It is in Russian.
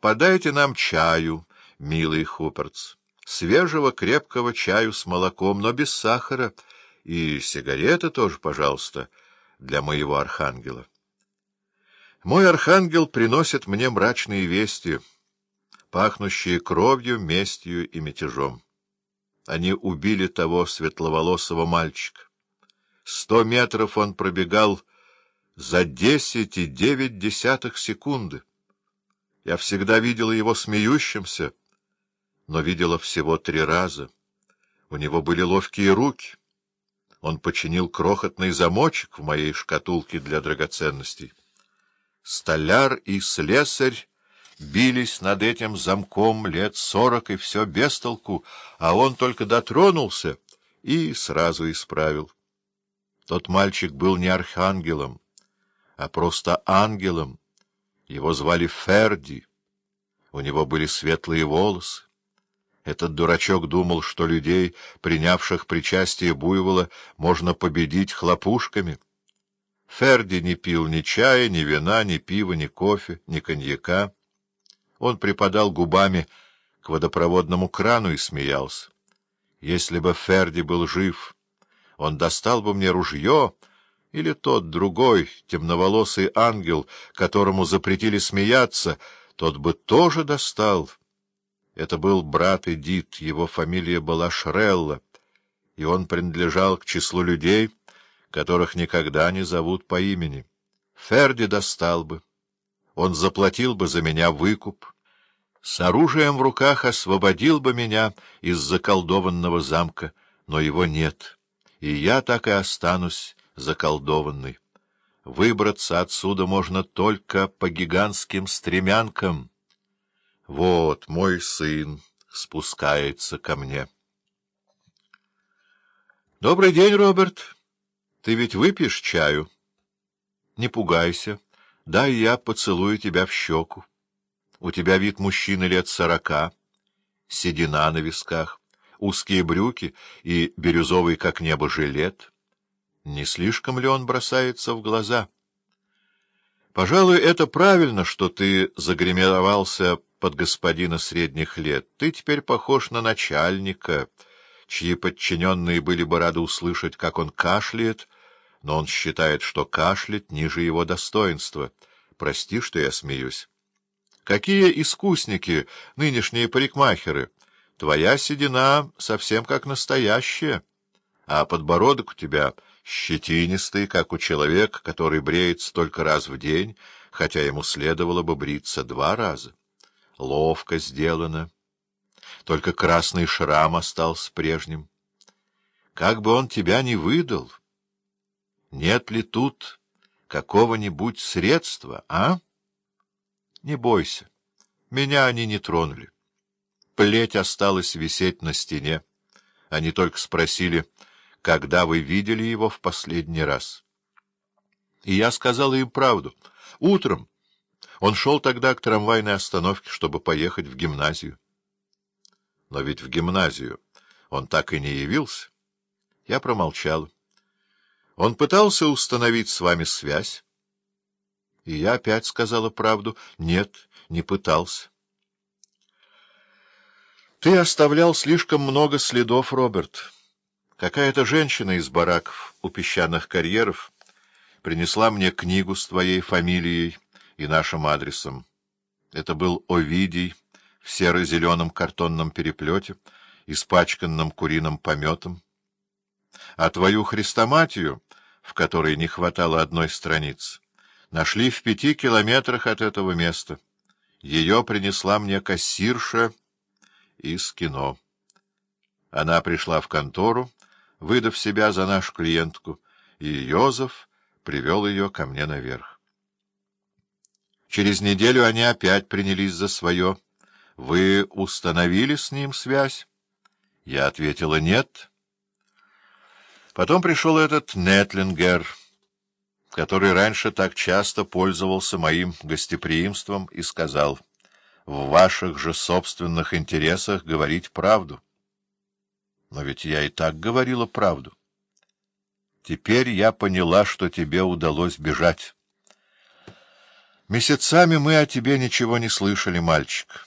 подайте нам чаю, милый Хупертс, свежего крепкого чаю с молоком, но без сахара, и сигареты тоже, пожалуйста, для моего архангела. Мой архангел приносит мне мрачные вести, пахнущие кровью, местью и мятежом. Они убили того светловолосого мальчика. Сто метров он пробегал за десять и девять десятых секунды. Я всегда видела его смеющимся, но видела всего три раза. У него были ловкие руки. Он починил крохотный замочек в моей шкатулке для драгоценностей. Столяр и слесарь бились над этим замком лет сорок, и все без толку, а он только дотронулся и сразу исправил. Тот мальчик был не архангелом, а просто ангелом. Его звали Ферди. У него были светлые волосы. Этот дурачок думал, что людей, принявших причастие буйвола, можно победить хлопушками. Ферди не пил ни чая, ни вина, ни пива, ни кофе, ни коньяка. Он припадал губами к водопроводному крану и смеялся. Если бы Ферди был жив, он достал бы мне ружье, или тот другой, темноволосый ангел, которому запретили смеяться, тот бы тоже достал. Это был брат Эдит, его фамилия была Шрелла, и он принадлежал к числу людей, которых никогда не зовут по имени. Ферди достал бы. Он заплатил бы за меня выкуп. С оружием в руках освободил бы меня из заколдованного замка, но его нет, и я так и останусь заколдованной. Выбраться отсюда можно только по гигантским стремянкам. Вот мой сын спускается ко мне. — Добрый день, Роберт. Ты ведь выпьешь чаю? — Не пугайся. Дай я поцелую тебя в щеку. У тебя вид мужчины лет сорока, седина на висках, узкие брюки и бирюзовый, как небо, жилет. Не слишком ли он бросается в глаза? Пожалуй, это правильно, что ты загримировался под господина средних лет. Ты теперь похож на начальника, чьи подчиненные были бы рады услышать, как он кашляет, но он считает, что кашлять ниже его достоинства. Прости, что я смеюсь. Какие искусники, нынешние парикмахеры! Твоя седина совсем как настоящая, а подбородок у тебя щетинистый, как у человека, который бреется только раз в день, хотя ему следовало бы бриться два раза. Ловко сделано. Только красный шрам остался прежним. Как бы он тебя не выдал, нет ли тут какого-нибудь средства, а? Не бойся, меня они не тронули. Плеть осталась висеть на стене. Они только спросили когда вы видели его в последний раз. И я сказала им правду. Утром. Он шел тогда к трамвайной остановке, чтобы поехать в гимназию. Но ведь в гимназию он так и не явился. Я промолчал. Он пытался установить с вами связь. И я опять сказала правду. Нет, не пытался. Ты оставлял слишком много следов, Роберт. Какая-то женщина из бараков у песчаных карьеров принесла мне книгу с твоей фамилией и нашим адресом. Это был Овидий в серо-зеленом картонном переплете, испачканном куриным пометом. А твою хрестоматию, в которой не хватало одной страницы, нашли в пяти километрах от этого места. Ее принесла мне кассирша из кино. Она пришла в контору, выдав себя за нашу клиентку, и Йозеф привел ее ко мне наверх. Через неделю они опять принялись за свое. Вы установили с ним связь? Я ответила «нет». Потом пришел этот Нетлингер, который раньше так часто пользовался моим гостеприимством, и сказал «в ваших же собственных интересах говорить правду». Но ведь я и так говорила правду. Теперь я поняла, что тебе удалось бежать. Месяцами мы о тебе ничего не слышали, мальчик.